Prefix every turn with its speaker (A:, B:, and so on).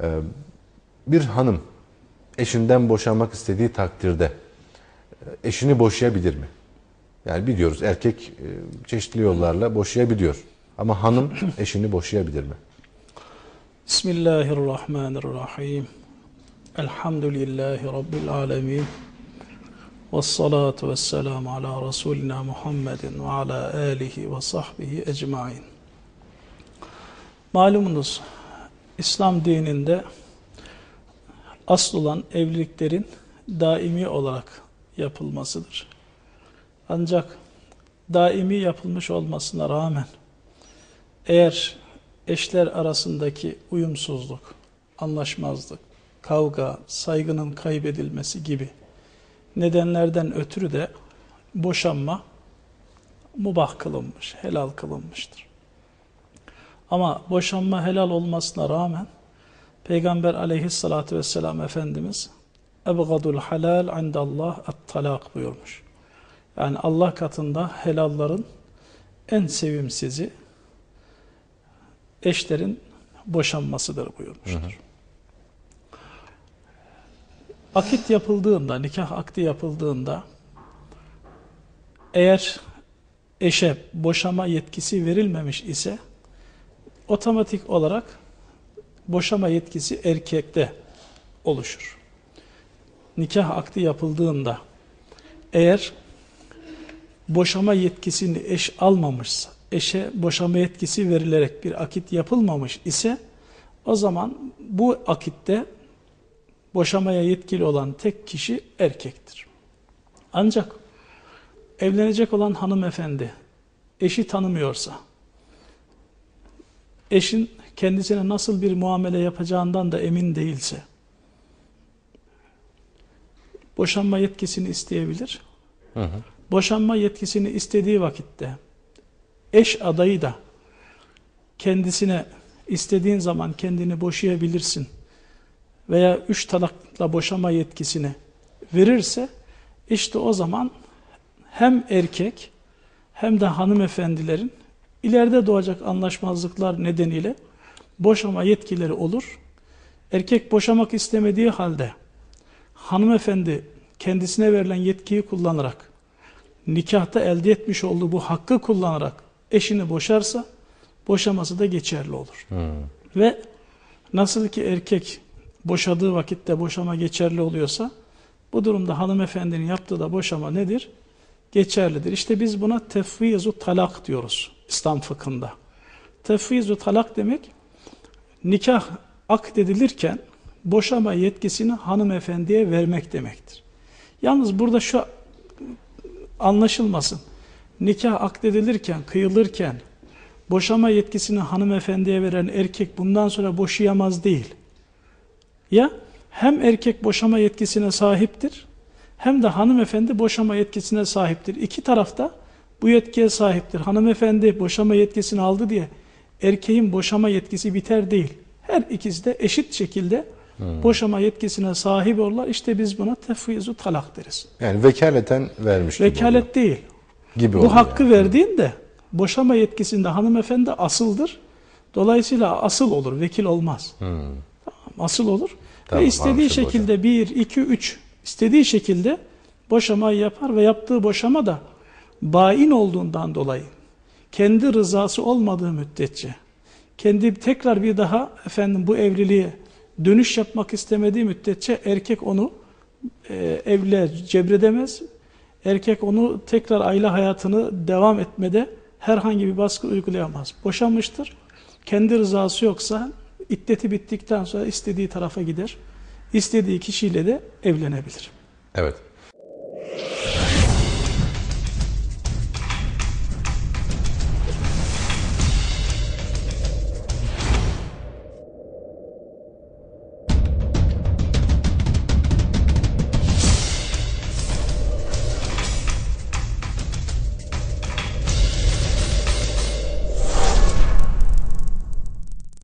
A: Ee, bir hanım eşinden boşanmak istediği takdirde e, eşini boşayabilir mi? Yani biliyoruz erkek e, çeşitli yollarla boşayabiliyor. Ama hanım eşini boşayabilir mi?
B: Bismillahirrahmanirrahim. Elhamdülillahi Rabbil alemin. Vessalatu vesselamu ala Resulina Muhammedin ve ala alihi ve sahbihi ecmain. Malumunuz İslam dininde asıl olan evliliklerin daimi olarak yapılmasıdır. Ancak daimi yapılmış olmasına rağmen eğer eşler arasındaki uyumsuzluk, anlaşmazlık, kavga, saygının kaybedilmesi gibi nedenlerden ötürü de boşanma mubah kılınmış, helal kılınmıştır. Ama boşanma helal olmasına rağmen Peygamber aleyhissalatü vesselam Efendimiz ebgadul halal indallah talak buyurmuş. Yani Allah katında helalların en sevimsizi eşlerin boşanmasıdır buyurmuştur. Hı hı. Akit yapıldığında, nikah akdi yapıldığında eğer eşe boşama yetkisi verilmemiş ise otomatik olarak boşama yetkisi erkekte oluşur. Nikah akdi yapıldığında eğer boşama yetkisini eş almamışsa, eşe boşama yetkisi verilerek bir akit yapılmamış ise o zaman bu akitte boşamaya yetkili olan tek kişi erkektir. Ancak evlenecek olan hanımefendi eşi tanımıyorsa, eşin kendisine nasıl bir muamele yapacağından da emin değilse, boşanma yetkisini isteyebilir. Hı hı. Boşanma yetkisini istediği vakitte eş adayı da kendisine istediğin zaman kendini boşayabilirsin veya üç talakla boşama yetkisini verirse işte o zaman hem erkek hem de hanımefendilerin ileride doğacak anlaşmazlıklar nedeniyle boşama yetkileri olur. Erkek boşamak istemediği halde hanımefendi kendisine verilen yetkiyi kullanarak nikahta elde etmiş olduğu bu hakkı kullanarak eşini boşarsa boşaması da geçerli olur. Hmm. Ve nasıl ki erkek boşadığı vakitte boşama geçerli oluyorsa bu durumda hanımefendinin yaptığı da boşama nedir? Geçerlidir. İşte biz buna tefvizu talak diyoruz İslam fıkhında. Tefvizu talak demek nikah akdedilirken boşama yetkisini hanımefendiye vermek demektir. Yalnız burada şu anlaşılmasın. Nikah akdedilirken, kıyılırken boşama yetkisini hanımefendiye veren erkek bundan sonra boşayamaz değil. Ya hem erkek boşama yetkisine sahiptir hem de hanımefendi boşama yetkisine sahiptir. İki tarafta bu yetkiye sahiptir. Hanımefendi boşama yetkisini aldı diye erkeğin boşama yetkisi biter değil. Her ikisi de eşit şekilde hmm. boşama yetkisine sahip olurlar. İşte biz buna tefvizu talak deriz.
A: Yani vekaleten vermiş
B: Vekalet
A: oluyor.
B: değil. Gibi Bu hakkı yani. verdiğinde boşama yetkisinde hanımefendi asıldır. Dolayısıyla asıl olur, vekil olmaz. Hmm. Tamam, asıl olur. Tamam, Ve istediği şekilde hocam. bir, iki, üç istediği şekilde boşamayı yapar ve yaptığı boşama da bain olduğundan dolayı kendi rızası olmadığı müddetçe kendi tekrar bir daha efendim bu evliliğe dönüş yapmak istemediği müddetçe erkek onu e, evliliğe cebredemez. Erkek onu tekrar aile hayatını devam etmede herhangi bir baskı uygulayamaz. Boşanmıştır. Kendi rızası yoksa iddeti bittikten sonra istediği tarafa gider. İstediği kişiyle de evlenebilir.
A: Evet.